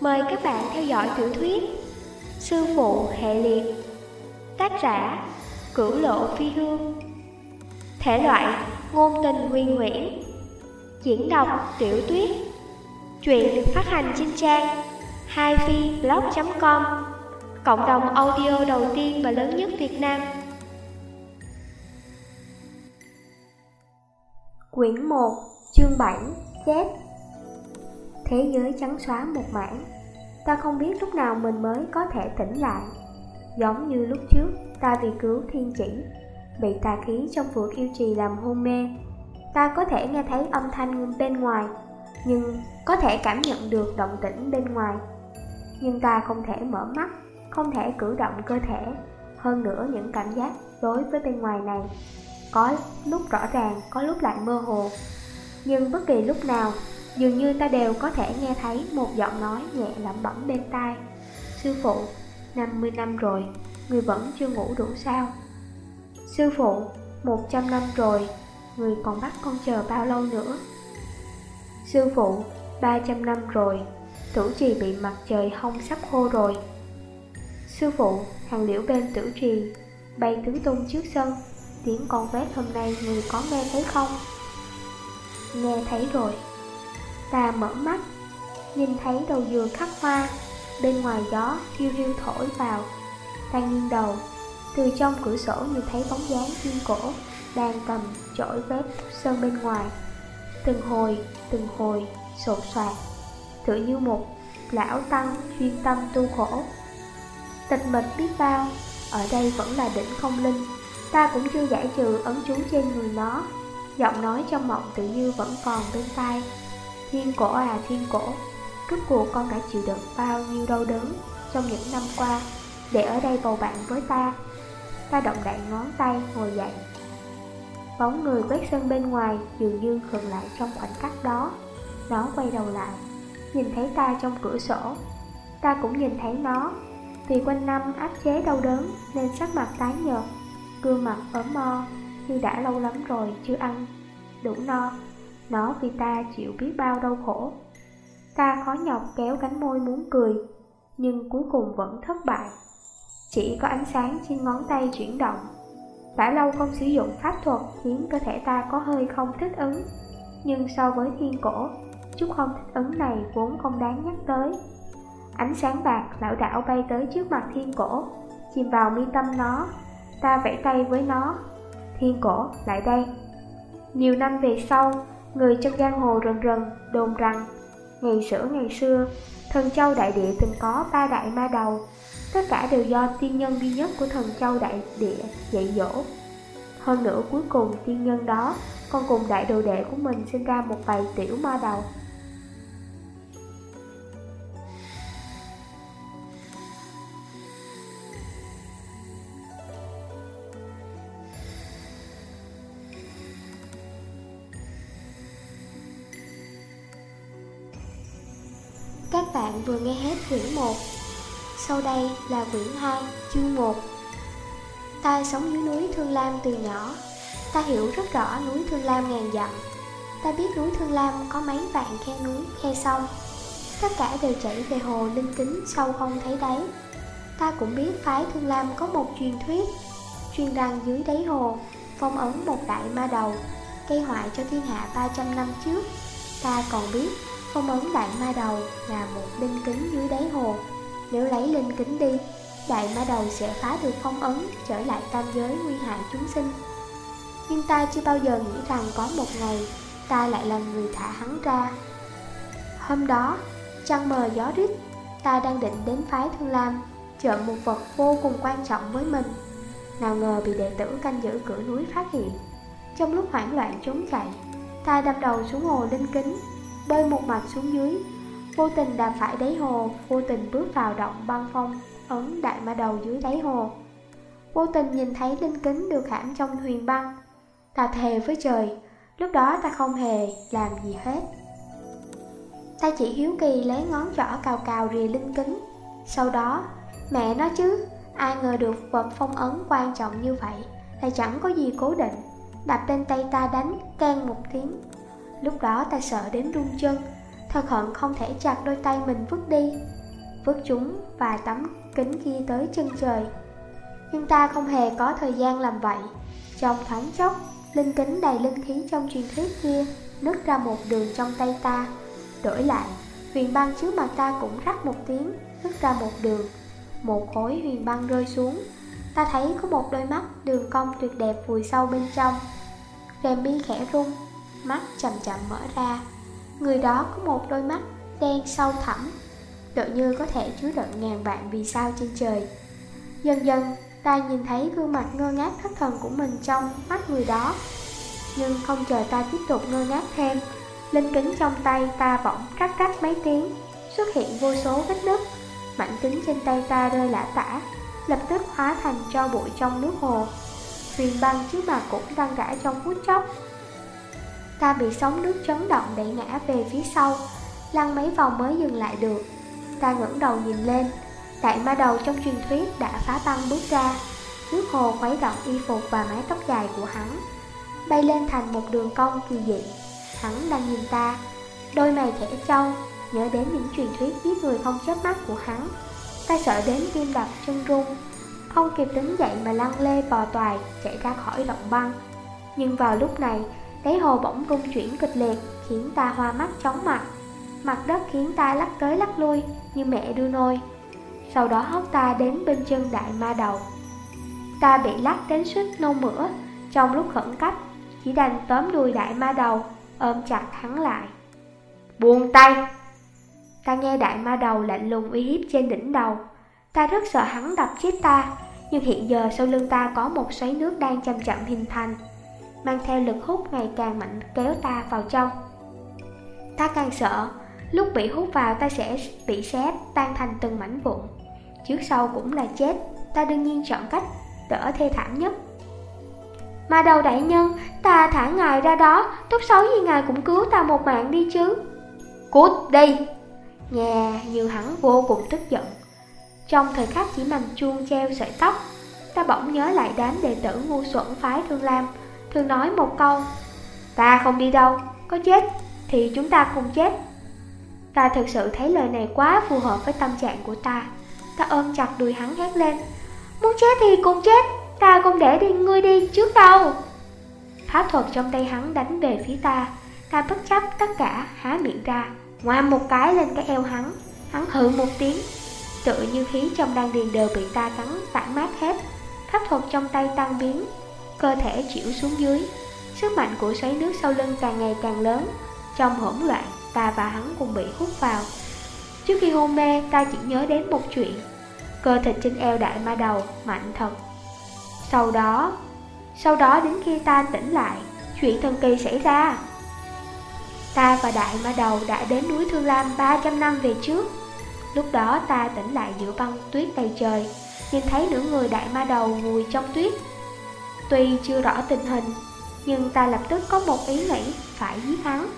Mời các bạn theo dõi tiểu thuyết Sư phụ hệ liệt, Tác giả Cửu lộ phi hương. Thể loại Ngôn tình huyền nguyễn. Diễn đọc Tiểu tuyết. Chuyện được phát hành trên trang haifiblog.com Cộng đồng audio đầu tiên và lớn nhất Việt Nam. Quyển 1 Chương 7 Chép Thế giới trắng xóa một mảng. Ta không biết lúc nào mình mới có thể tỉnh lại. Giống như lúc trước Ta vì cứu thiên chỉ Bị tà khí trong phượng yêu trì làm hôn mê. Ta có thể nghe thấy âm thanh bên ngoài Nhưng có thể cảm nhận được động tĩnh bên ngoài. Nhưng ta không thể mở mắt Không thể cử động cơ thể. Hơn nữa những cảm giác đối với bên ngoài này Có lúc rõ ràng, có lúc lại mơ hồ. Nhưng bất kỳ lúc nào Dường như ta đều có thể nghe thấy một giọng nói nhẹ lẩm bẩm bên tai. Sư phụ, 50 năm rồi, người vẫn chưa ngủ đủ sao? Sư phụ, 100 năm rồi, người còn bắt con chờ bao lâu nữa? Sư phụ, 300 năm rồi, tử trì bị mặt trời hông sắp khô rồi. Sư phụ, hàng liễu bên tử trì, bay tứ tung trước sân Tiếng con vét hôm nay người có nghe thấy không? Nghe thấy rồi. Ta mở mắt, nhìn thấy đầu giường khắc hoa, bên ngoài gió hiu hiu thổi vào. Ta nghiêng đầu, từ trong cửa sổ nhìn thấy bóng dáng chim cổ đang cầm chổi vét sơn bên ngoài. Từng hồi, từng hồi, sột soạt, tự như một lão tăng chuyên tâm tu khổ. Tịch mịch biết bao, ở đây vẫn là đỉnh không linh, ta cũng chưa giải trừ ấn chú trên người nó. Giọng nói trong mộng tự như vẫn còn bên tai Thiên cổ à thiên cổ. Rốt cuộc con đã chịu đựng bao nhiêu đau đớn Trong những năm qua Để ở đây bầu bạn với ta? Ta động đậy ngón tay ngồi dậy. Bóng người quét sân bên ngoài Dường như khựng lại trong khoảnh khắc đó. Nó quay đầu lại, Nhìn thấy ta trong cửa sổ. Ta cũng nhìn thấy nó. Vì quanh năm áp chế đau đớn Nên sắc mặt tái nhợt, Gương mặt ốm mo Như đã lâu lắm rồi chưa ăn. Đủ no nó vì ta chịu biết bao đau khổ. Ta khó nhọc kéo cánh môi muốn cười Nhưng cuối cùng vẫn thất bại. Chỉ có ánh sáng trên ngón tay chuyển động. Đã lâu không sử dụng pháp thuật Khiến cơ thể ta có hơi không thích ứng. Nhưng so với thiên cổ Chút không thích ứng này vốn không đáng nhắc tới. Ánh sáng bạc lão đảo bay tới trước mặt thiên cổ Chìm vào mi tâm nó. Ta vẫy tay với nó. Thiên cổ, lại đây Nhiều năm về sau Người trong giang hồ rần rần, đồn rằng, Ngày xưa ngày xưa, Thần Châu Đại Địa từng có ba đại ma đầu. Tất cả đều do tiên nhân duy nhất của thần Châu Đại Địa dạy dỗ. Hơn nữa, cuối cùng tiên nhân đó Còn cùng đại đồ đệ của mình sinh ra một vài tiểu ma đầu. Bạn vừa nghe hết quyển 1 Sau đây là quyển 2 chương 1 Ta sống dưới núi Thương Lam từ nhỏ. Ta hiểu rất rõ núi Thương Lam ngàn dặm. Ta biết núi Thương Lam có mấy vạn khe núi, khe sông. Tất cả đều chảy về hồ linh kính sâu không thấy đáy. Ta cũng biết phái Thương Lam có một truyền thuyết Truyền rằng dưới đáy hồ Phong ấn một đại ma đầu Gây hoại cho thiên hạ 300 năm trước. Ta còn biết Phong ấn đại ma đầu là một linh kính dưới đáy hồ. Nếu lấy linh kính đi, Đại ma đầu sẽ phá được phong ấn, Trở lại tam giới nguy hại chúng sinh. Nhưng ta chưa bao giờ nghĩ rằng có một ngày, Ta lại là người thả hắn ra. Hôm đó, Trăng mờ gió rít, Ta đang định đến phái Thương Lam, Chợ một vật vô cùng quan trọng với mình. Nào ngờ bị đệ tử canh giữ cửa núi phát hiện. Trong lúc hoảng loạn trốn chạy, Ta đâm đầu xuống hồ linh kính bơi một mạch xuống dưới. Vô tình đạp phải đáy hồ, Vô tình bước vào động băng phong, Ấn đại ma đầu dưới đáy hồ. Vô tình nhìn thấy linh kính được hãm trong huyền băng. Ta thề với trời, Lúc đó ta không hề làm gì hết. Ta chỉ hiếu kỳ lấy ngón trỏ cào cào rìa linh kính. Sau đó, Mẹ nó chứ, Ai ngờ được vật phong ấn quan trọng như vậy, Lại chẳng có gì cố định. Đập lên tay ta đánh Can một tiếng. Lúc đó ta sợ đến run chân, Thật hận không thể chặt đôi tay mình vứt đi. Vứt chúng và tấm kính kia tới chân trời. Nhưng ta không hề có thời gian làm vậy. Trong thoáng chốc, Linh kính đầy linh khí trong truyền thuyết kia Nứt ra một đường trong tay ta. Đổi lại, Huyền băng trước mặt ta cũng rắc một tiếng, Nứt ra một đường. Một khối huyền băng rơi xuống. Ta thấy có một đôi mắt đường cong tuyệt đẹp vùi sâu bên trong. Rèm mi khẽ rung Mắt chậm chậm mở ra. Người đó có một đôi mắt đen sâu thẳm tự như có thể chứa đựng ngàn vạn vì sao trên trời. Dần dần, ta nhìn thấy gương mặt ngơ ngác thất thần của mình trong mắt người đó. Nhưng không chờ ta tiếp tục ngơ ngác thêm, Linh kính trong tay ta bỗng rắc rắc mấy tiếng, Xuất hiện vô số vết nứt. Mảnh kính trên tay ta rơi lả tả, Lập tức hóa thành cho bụi trong nước hồ. Huyền băng trước mặt cũng đang rã trong phút chốc. Ta bị sóng nước chấn động đẩy ngã về phía sau, Lăn mấy vòng mới dừng lại được. Ta ngẩng đầu nhìn lên, Đại ma đầu trong truyền thuyết đã phá băng bước ra. Nước hồ khuấy động y phục và mái tóc dài của hắn, Bay lên thành một đường cong kỳ dị. Hắn đang nhìn ta, Đôi mày khẽ trâu Nhớ đến những truyền thuyết giết người không chớp mắt của hắn. Ta sợ đến tim đập chân run, Không kịp đứng dậy mà lăn lê bò toài Chạy ra khỏi động băng. Nhưng vào lúc này thấy hồ bỗng rung chuyển kịch liệt, Khiến ta hoa mắt, chóng mặt. Mặt đất khiến ta lắc tới lắc lui, Như mẹ đưa nôi. Sau đó hóc ta đến bên chân đại ma đầu. Ta bị lắc đến suýt nôn mửa, Trong lúc khẩn cấp, Chỉ đành tóm đuôi đại ma đầu, Ôm chặt hắn lại. Buông tay! Ta nghe đại ma đầu lạnh lùng uy hiếp trên đỉnh đầu. Ta rất sợ hắn đập chết ta, Nhưng hiện giờ sau lưng ta có một xoáy nước đang chậm chậm hình thành. Mang theo lực hút ngày càng mạnh kéo ta vào trong. Ta càng sợ, Lúc bị hút vào ta sẽ bị xé tan thành từng mảnh vụn. Trước sau cũng là chết, Ta đương nhiên chọn cách đỡ thê thảm nhất. Mà đầu đại nhân, Ta thả ngài ra đó, Tốt xấu gì ngài cũng cứu ta một mạng đi chứ. Cút đi! Nghe như hắn vô cùng tức giận. Trong thời khắc chỉ mành chuông treo sợi tóc, Ta bỗng nhớ lại đám đệ tử ngu xuẩn phái Thương Lam. Thường nói một câu, Ta không đi đâu, Có chết thì chúng ta cùng chết. Ta thực sự thấy lời này quá phù hợp với tâm trạng của ta. Ta ôm chặt đùi hắn hét lên, Muốn chết thì cùng chết, Ta không để đi, ngươi đi trước đâu. Pháp thuật trong tay hắn đánh về phía ta. Ta bất chấp tất cả, há miệng ra, Ngoan một cái lên cái eo hắn. Hắn hự một tiếng tự như khí trong đan điền đều bị ta cắn tản mát hết. Pháp thuật trong tay tan biến Cơ thể chịu xuống dưới. Sức mạnh của xoáy nước sau lưng càng ngày càng lớn. Trong hỗn loạn, Ta và hắn cùng bị hút vào. Trước khi hôn mê, ta chỉ nhớ đến một chuyện. Cơ thịt trên eo đại ma đầu, mạnh thật. Sau đó Sau đó đến khi ta tỉnh lại, Chuyện thần kỳ xảy ra. Ta và đại ma đầu đã đến núi Thương Lam 300 năm về trước. Lúc đó ta tỉnh lại giữa băng tuyết đầy trời, Nhìn thấy nửa người đại ma đầu ngồi trong tuyết. Tuy chưa rõ tình hình, Nhưng ta lập tức có một ý nghĩ phải giết hắn.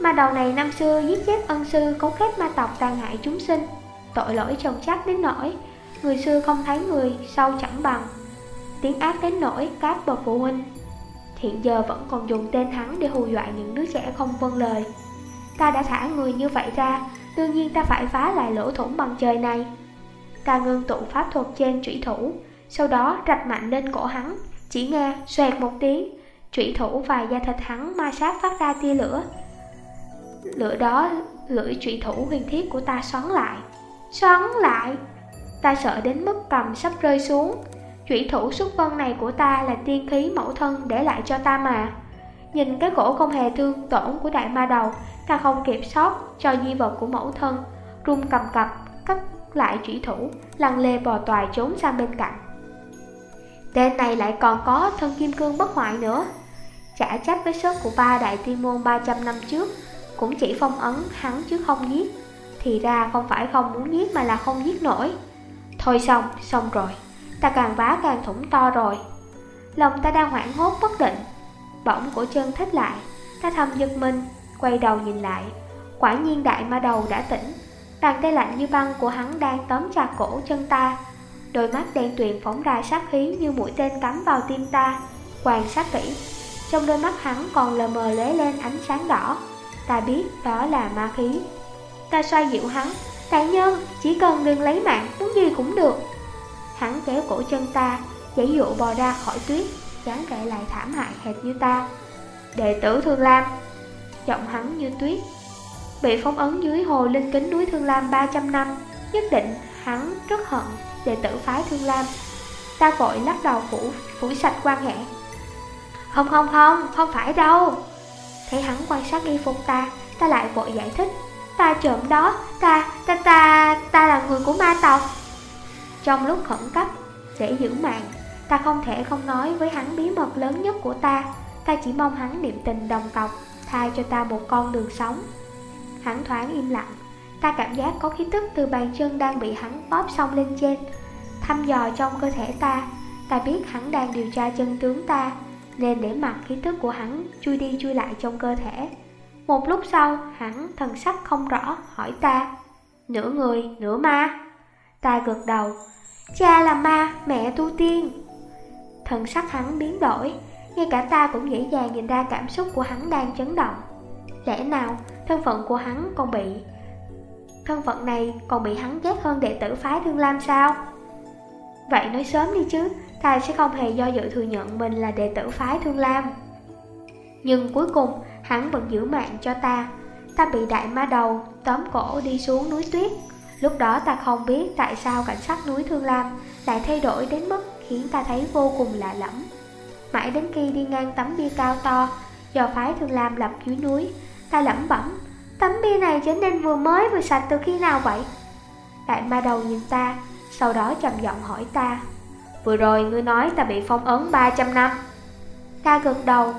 Mà đầu này năm xưa giết chết ân sư cấu kết ma tộc tàn hại chúng sinh, Tội lỗi chồng chắc đến nỗi Người xưa không thấy người sau chẳng bằng. Tiếng ác đến nỗi các bậc phụ huynh Hiện giờ vẫn còn dùng tên hắn để hù dọa những đứa trẻ không vâng lời. Ta đã thả người như vậy ra, Đương nhiên ta phải phá lại lỗ thủng bằng trời này. Ta ngưng tụ pháp thuật trên trụy thủ, Sau đó rạch mạnh lên cổ hắn. Chỉ nghe xoẹt một tiếng, Trụy thủ và da thịt hắn ma sát phát ra tia lửa. Lửa đó lưỡi trụy thủ huyền thiết của ta xoắn lại. Xoắn lại? Ta sợ đến mức cầm sắp rơi xuống. Trụy thủ xuất vân này của ta là tiên khí mẫu thân để lại cho ta mà. Nhìn cái cổ không hề thương tổn của đại ma đầu, Ta không kịp sót cho di vật của mẫu thân. Run cầm cập, cắt lại trụy thủ, Lăn lê bò toài trốn sang bên cạnh. Tên này lại còn có thân kim cương bất hoại nữa. Trả trách với sức của ba đại tiên môn 300 năm trước Cũng chỉ phong ấn hắn chứ không giết. Thì ra không phải không muốn giết mà là không giết nổi. Thôi xong, xong rồi. Ta càng vá càng thủng to rồi. Lòng ta đang hoảng hốt bất định. Bỗng cổ chân thích lại Ta thầm giật mình Quay đầu nhìn lại. Quả nhiên đại ma đầu đã tỉnh. Bàn tay lạnh như băng của hắn đang tóm chặt cổ chân ta Đôi mắt đen tuyền phóng ra sát khí như mũi tên cắm vào tim ta. Quan sát kỹ Trong đôi mắt hắn còn lờ mờ lóe lên ánh sáng đỏ. Ta biết đó là ma khí. Ta xoay dịu hắn. Đại nhân, chỉ cần đừng lấy mạng, muốn gì cũng được. Hắn kéo cổ chân ta Giấy dụ bò ra khỏi tuyết Dáng vẻ lại thảm hại hệt như ta. Đệ tử Thương Lam Giọng hắn như tuyết Bị phóng ấn dưới hồ linh kính núi Thương Lam 300 năm. Nhất định hắn rất hận đệ tử phái Thương Lam. Ta vội lắc đầu phủ, phủ sạch quan hệ. Không không không, không phải đâu. Thấy hắn quan sát y phục ta Ta lại vội giải thích. Ta trộm đó, ta, ta, ta, ta là người của ma tộc. Trong lúc khẩn cấp, để giữ mạng Ta không thể không nói với hắn bí mật lớn nhất của ta. Ta chỉ mong hắn niệm tình đồng tộc Tha cho ta một con đường sống. Hắn thoáng im lặng. Ta cảm giác có khí tức từ bàn chân đang bị hắn bóp xong lên trên. Thăm dò trong cơ thể ta Ta biết hắn đang điều tra chân tướng ta Nên để mặc khí tức của hắn chui đi chui lại trong cơ thể. Một lúc sau hắn thần sắc không rõ hỏi ta Nửa người, nửa ma? Ta gật đầu Cha là ma, mẹ tu tiên. Thần sắc hắn biến đổi Ngay cả ta cũng dễ dàng nhìn ra cảm xúc của hắn đang chấn động. Lẽ nào thân phận của hắn còn bị Thân phận này còn bị hắn ghét hơn đệ tử phái Thương Lam sao? Vậy nói sớm đi chứ, ta sẽ không hề do dự thừa nhận mình là đệ tử phái Thương Lam. Nhưng cuối cùng, hắn vẫn giữ mạng cho ta. Ta bị đại ma đầu, tóm cổ đi xuống núi tuyết. Lúc đó ta không biết tại sao cảnh sát núi Thương Lam lại thay đổi đến mức khiến ta thấy vô cùng lạ lẫm. Mãi đến khi đi ngang tấm bia cao to do phái Thương Lam lập dưới núi, ta lẩm bẩm Tấm bia này trở nên vừa mới vừa sạch từ khi nào vậy? Đại ma đầu nhìn ta, sau đó trầm giọng hỏi ta. Vừa rồi ngươi nói ta bị phong ấn 300 năm. Ta gật đầu,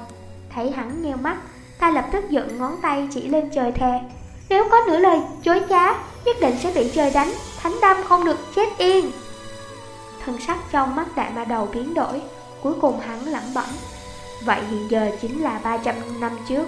thấy hắn nheo mắt Ta lập tức dựng ngón tay chỉ lên trời thề. Nếu có nửa lời chối trá Nhất định sẽ bị trời đánh Thánh đâm không được chết yên. Thân sắc trong mắt đại ma đầu biến đổi Cuối cùng hắn lẩm bẩm. Vậy hiện giờ chính là 300 năm trước.